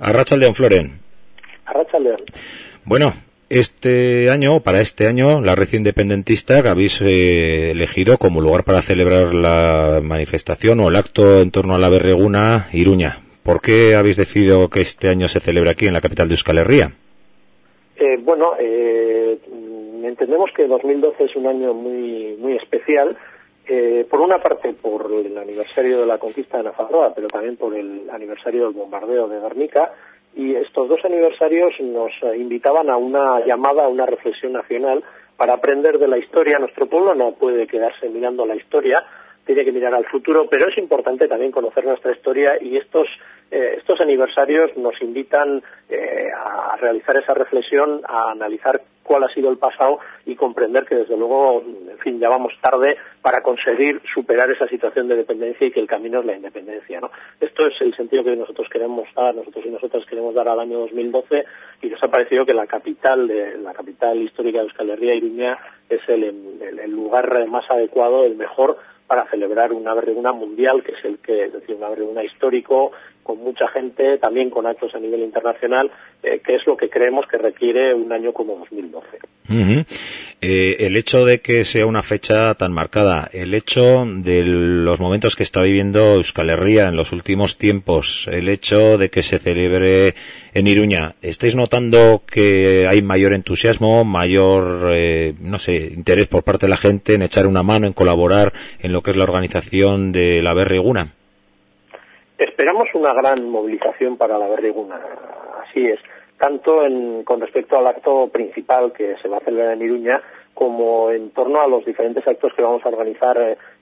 Arrachaldeón, Floren. Arrachaldeón. Bueno, este año, para este año, la red independentista que habéis eh, elegido como lugar para celebrar la manifestación o el acto en torno a la Berreguna, Iruña. ¿Por qué habéis decidido que este año se celebre aquí, en la capital de Euskal Herria? Eh, bueno, eh, entendemos que 2012 es un año muy, muy especial eh, por una parte por el aniversario de la conquista de Nafarroa, pero también por el aniversario del bombardeo de Guernica, y estos dos aniversarios nos invitaban a una llamada, a una reflexión nacional para aprender de la historia. Nuestro pueblo no puede quedarse mirando la historia, tiene que mirar al futuro, pero es importante también conocer nuestra historia y estos eh, estos aniversarios nos invitan eh, a realizar esa reflexión, a analizar cuál ha sido el pasado y comprender que desde luego, en fin, ya vamos tarde para conseguir superar esa situación de dependencia y que el camino es la independencia, ¿no? Esto es el sentido que nosotros queremos dar, nosotros y nosotras queremos dar al año 2012 y nos ha parecido que la capital de la capital histórica de Euskal Herria, Iruña, es el, el lugar más adecuado, el mejor para celebrar una berreguna mundial, que es el que, es decir, una berreguna histórico, con mucha gente, también con actos a nivel internacional, eh, que es lo que creemos que requiere un año como 2012. Eh, el hecho de que sea una fecha tan marcada, el hecho de los momentos que está viviendo Euskal Herria en los últimos tiempos, el hecho de que se celebre en Iruña, ¿estáis notando que hay mayor entusiasmo, mayor, eh, no sé, interés por parte de la gente en echar una mano, en colaborar en lo que es la organización de la Berriguna? Esperamos una gran movilización para la Berriguna, así es. Tanto en, con respecto al acto principal que se va a celebrar en Iruña, como en torno a los diferentes actos que vamos a organizar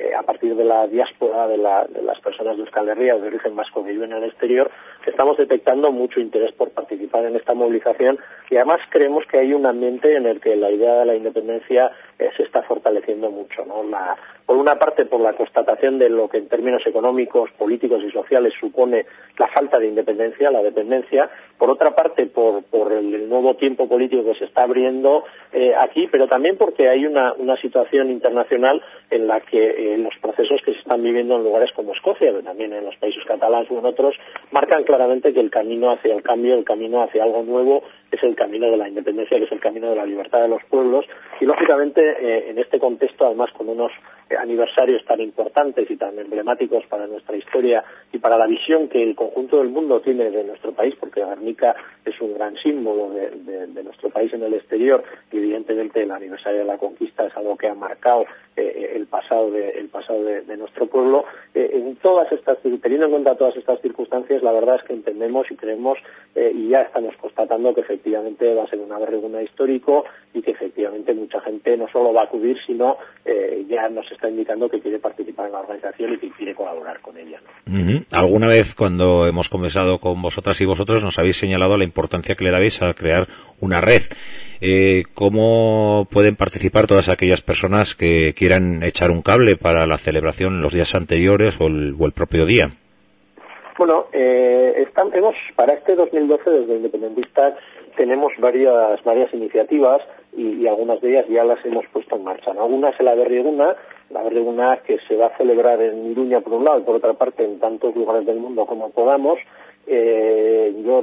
eh, a partir de la diáspora de, las personas de Euskal Herria de origen vasco que viven en el exterior, estamos detectando mucho interés por participar en esta movilización y además creemos que hay un ambiente en el que la idea de la independencia eh, se está fortaleciendo mucho. ¿no? La, por una parte, por la constatación de lo que en términos económicos, políticos y sociales supone la falta de independencia, la dependencia, por otra parte, por, por el, nuevo tiempo político que se está abriendo eh, aquí, pero también porque hay una, una situación internacional en la que los procesos que se están viviendo en lugares como Escocia, pero también en los países catalanes o en otros, marcan claramente que el camino hacia el cambio, el camino hacia algo nuevo, es el camino de la independencia, que es el camino de la libertad de los pueblos. Y lógicamente, eh, en este contexto, además con unos eh, aniversarios tan importantes y tan emblemáticos para nuestra historia y para la visión que el conjunto del mundo tiene de nuestro país, porque Guernica es un gran símbolo de, nuestro país en el exterior y evidentemente el aniversario de la conquista es algo que ha marcado eh, el pasado de, el pasado de, nuestro pueblo. en todas estas, teniendo en cuenta todas estas circunstancias, la verdad es que entendemos y creemos y ya estamos constatando que efectivamente va a ser una vergüenza histórico y que efectivamente mucha gente no solo va a acudir, sino eh, ya nos está indicando que quiere participar en la organización y que quiere colaborar con ella. Alguna vez cuando hemos conversado con vosotras y vosotros nos habéis señalado la importancia que le dabais a crear una red. Eh, ¿Cómo pueden participar todas aquellas personas que quieran echar un cable para la celebración los días anteriores o el propio día? Bueno, eh, estamos, para este 2012 desde Independentistas tenemos varias varias iniciativas y, algunas de ellas ya las hemos puesto en marcha. Algunas es la Berrieguna, la Berrieguna que se va a celebrar en Iruña por un lado y por otra parte en tantos lugares del mundo como podamos. Eh, yo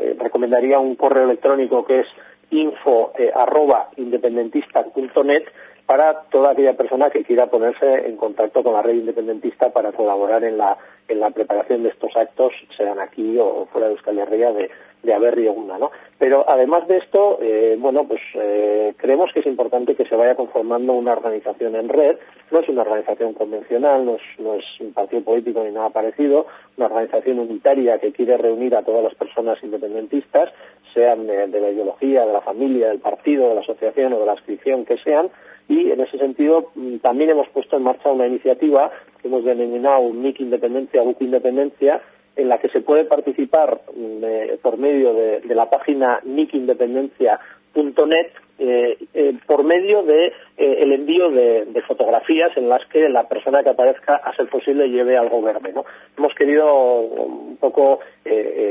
eh, recomendaría un correo electrónico que es info eh, arroba independentista.net para toda aquella persona que quiera ponerse en contacto con la red independentista para colaborar en la, en la preparación de estos actos, sean aquí o fuera de Euskal Herria, de, de una, ¿no? Pero además de esto, eh, bueno, pues eh, creemos que es importante que se vaya conformando una organización en red. No es una organización convencional, no es, no es un partido político ni nada parecido, una organización unitaria que quiere reunir a todas las personas independentistas, sean de, la ideología, de la familia, del partido, de la asociación o de la inscripción que sean, y en ese sentido mm, también hemos puesto en marcha una iniciativa que hemos denominado NIC Independencia, BUC Independencia, en la que se puede participar mm, por medio de, la página nicindependencia.net eh, eh, por medio de el envío de, fotografías en las que la persona que aparezca a ser posible lleve algo verde ¿no? hemos querido un poco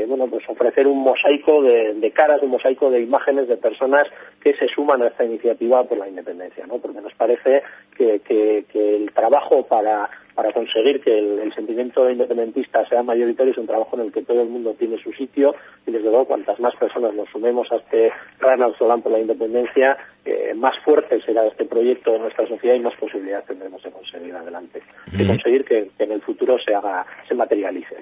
bueno pues ofrecer un mosaico de, caras un mosaico de imágenes de personas que se suman a esta iniciativa por la independencia ¿no? porque nos parece que el trabajo para conseguir que el, sentimiento independentista sea mayoritario es un trabajo en el que todo el mundo tiene su sitio y desde luego cuantas más personas nos sumemos a este Ronald Solán por la independencia, eh, más fuerte será este proyecto en nuestra sociedad y más posibilidades tendremos de conseguir adelante, de conseguir que, en el futuro se haga, se materialice.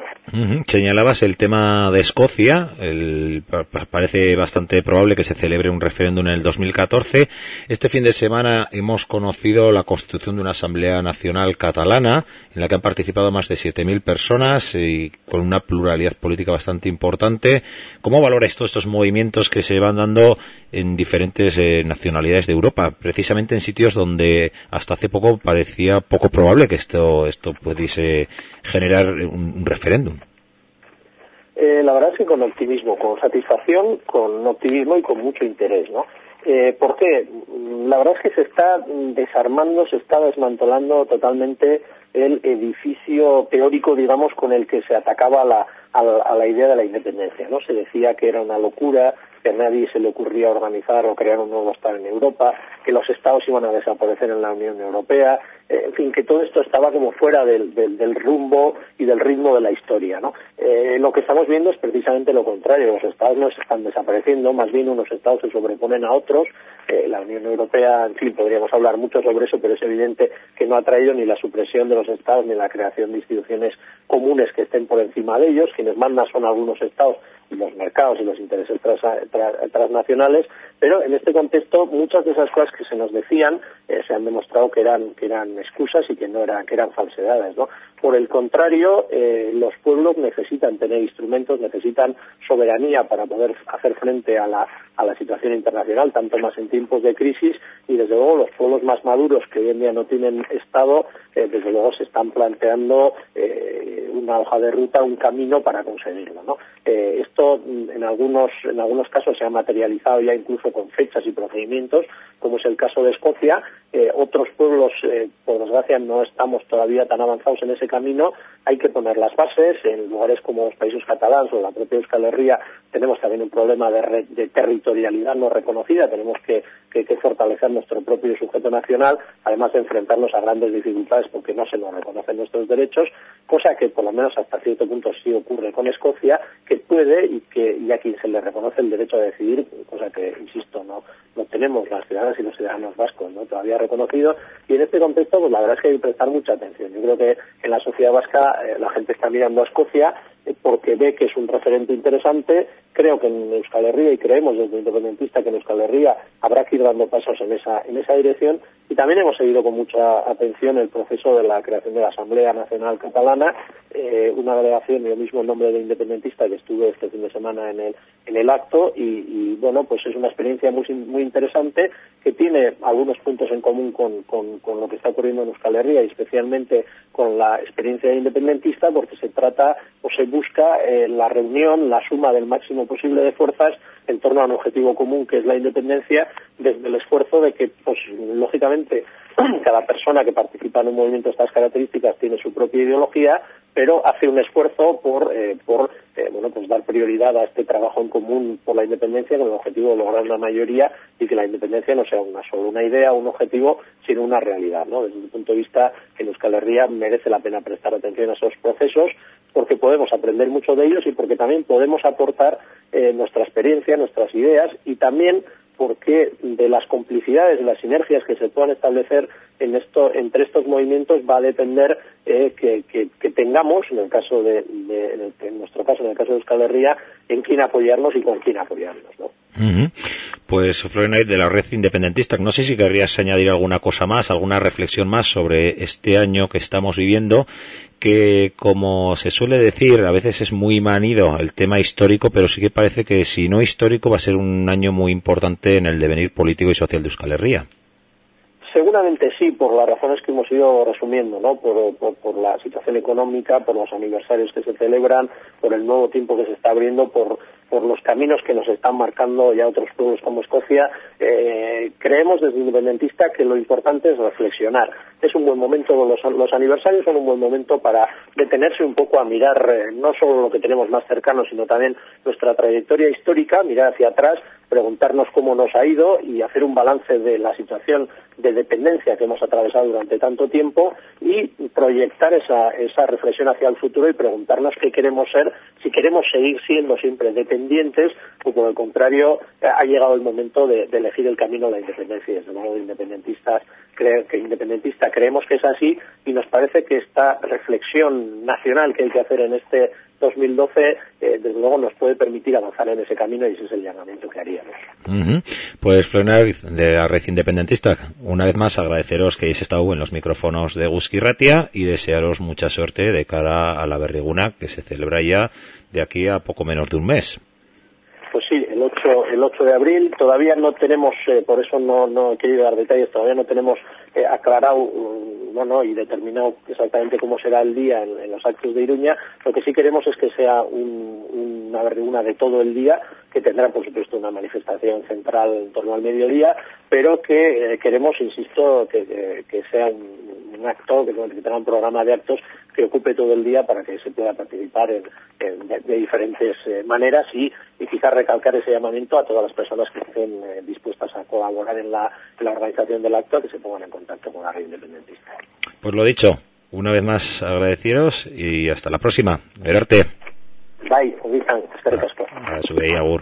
Señalabas el tema de Escocia, el, parece bastante probable que se celebre un referéndum en el 2014. Este fin de semana hemos conocido la constitución de una Asamblea Nacional Catalana en la que han participado más de 7.000 personas y con una pluralidad política bastante importante. ¿Cómo valoráis todos estos movimientos que se van dando en diferentes eh, nacionalidades de Europa, precisamente en sitios donde hasta hace poco parecía poco probable que esto, esto pudiese generar un, referéndum? Eh, la verdad es que con optimismo, con satisfacción, con optimismo y con mucho interés, ¿no? Eh, ¿Por qué? La verdad es que se está desarmando, se está desmantelando totalmente el edificio teórico, digamos, con el que se atacaba la, a, la, idea de la independencia. No se decía que era una locura, que a nadie se le ocurría organizar o crear un nuevo Estado en Europa, que los Estados iban a desaparecer en la Unión Europea, eh, en fin, que todo esto estaba como fuera del, del, rumbo y del ritmo de la historia. ¿no? Eh, lo que estamos viendo es precisamente lo contrario, los Estados no se están desapareciendo, más bien unos Estados se sobreponen a otros, eh, la Unión Europea, en fin, podríamos hablar mucho sobre eso, pero es evidente que no ha traído ni la supresión de los Estados ni la creación de instituciones comunes que estén por encima de ellos, quienes mandan son algunos Estados y los mercados y los intereses transnacionales, pero en este contexto muchas de esas cosas que se nos decían eh, se han demostrado que eran que eran excusas y que no eran que eran falsedades, ¿no? Por el contrario, eh, los pueblos necesitan tener instrumentos, necesitan soberanía para poder hacer frente a la, a la situación internacional, tanto más en tiempos de crisis y desde luego los pueblos más maduros que hoy en día no tienen Estado, eh, desde luego se están planteando una hoja de ruta, un camino para conseguirlo, ¿no? esto mm, en algunos en algunos casos se ha materializado ya incluso con fechas y procedimientos, como es el caso de Escocia. Eh, otros pueblos, eh, por desgracia, no estamos todavía tan avanzados en ese camino. Hay que poner las bases. En lugares como los países catalanes o la propia Euskal Herria tenemos también un problema de, de territorialidad no reconocida. Tenemos que, que, fortalecer nuestro propio sujeto nacional, además de enfrentarnos a grandes dificultades porque no se nos reconocen nuestros derechos, cosa que por lo menos hasta cierto punto sí ocurre con Escocia, que puede y que y a quien se le reconoce el derecho a decidir, cosa que, insisto, no, no tenemos las ciudadanas y los ciudadanos vascos no todavía reconocido. Y en este contexto pues la verdad es que hay que prestar mucha atención. Yo creo que en la sociedad vasca eh, la gente está mirando a Escocia eh, porque ve que es un referente interesante creo que en Euskal Herria y creemos desde independentista que en Euskal Herria habrá que ir dando pasos en esa en esa dirección. Y también hemos seguido con mucha atención el proceso de la creación de la Asamblea Nacional Catalana. Eh, una delegación yo mismo en nombre de independentista que estuve este fin de semana en el en el acto. Y, y bueno pues es una experiencia muy muy interesante que tiene algunos puntos en común con, con, con lo que está ocurriendo en Euskal Herria y especialmente con la experiencia independentista porque se trata o se busca eh, la reunión, la suma del máximo posible de fuerzas en torno a un objetivo común que es la independencia desde el esfuerzo de que pues lógicamente cada persona que participa en un movimiento de estas características tiene su propia ideología pero hace un esfuerzo por, eh, por eh, bueno, pues dar prioridad a este trabajo en común por la independencia con el objetivo de lograr una mayoría y que la independencia no sea una solo una idea, un objetivo, sino una realidad. ¿no? Desde mi punto de vista, en Euskal Herria merece la pena prestar atención a esos procesos porque podemos aprender mucho de ellos y porque también podemos aportar eh, nuestra experiencia, nuestras ideas y también porque de las complicidades, de las sinergias que se puedan establecer en esto, entre estos movimientos va a depender eh, que, tengamos, en el caso de, en, nuestro caso, en el caso de Euskal Herria, en quién apoyarnos y con quién apoyarnos. ¿no? Pues Florenait de la red independentista, no sé si querrías añadir alguna cosa más, alguna reflexión más sobre este año que estamos viviendo, que como se suele decir, a veces es muy manido el tema histórico, pero sí que parece que si no histórico va a ser un año muy importante en el devenir político y social de Euskal Herria. Seguramente sí, por las razones que hemos ido resumiendo, ¿no? Por, por, la situación económica, por los aniversarios que se celebran, por el nuevo tiempo que se está abriendo, por, por los caminos que nos están marcando ya otros pueblos como Escocia. Eh, creemos desde Independentista que lo importante es reflexionar. Es un buen momento, los, los aniversarios son un buen momento para detenerse un poco a mirar eh, no solo lo que tenemos más cercano, sino también nuestra trayectoria histórica, mirar hacia atrás preguntarnos cómo nos ha ido y hacer un balance de la situación de dependencia que hemos atravesado durante tanto tiempo y proyectar esa, esa reflexión hacia el futuro y preguntarnos qué queremos ser, si queremos seguir siendo siempre dependientes o por el contrario ha llegado el momento de, elegir el camino de la independencia y desde luego de independentistas que independentista creemos que es así y nos parece que esta reflexión nacional que hay que hacer en este 2012, eh, desde luego nos puede permitir avanzar en ese camino y ese es el llamamiento que haríamos. Pues, Florena, de la Red Independentista, una vez más agradeceros que hayáis estado en los micrófonos de Guski Ratia y desearos mucha suerte de cara a la Berriguna que se celebra ya de aquí a poco menos de un mes. Pues sí, el 8, el 8 de abril. Todavía no tenemos, eh, por eso no, no he querido dar detalles, todavía no tenemos eh, aclarado bueno, y determinado exactamente cómo será el día en, los actos de Iruña. Lo que sí queremos es que sea una vergüenza de todo el día, que tendrá, por supuesto, una manifestación central en torno al mediodía, pero que eh, queremos, insisto, que, sea un, acto, que, tenga un programa de actos que ocupe todo el día para que se pueda participar en, de, diferentes eh, maneras y, quizás recalcar ese llamamiento a todas las personas que estén eh, dispuestas a colaborar en la, organización del acto, que se pongan en contacto con la red independentista. Pues lo dicho, una vez más agradecidos y hasta la próxima. Verarte. Bai, ogitan, eskerrik asko. Ba, zu behi, agur.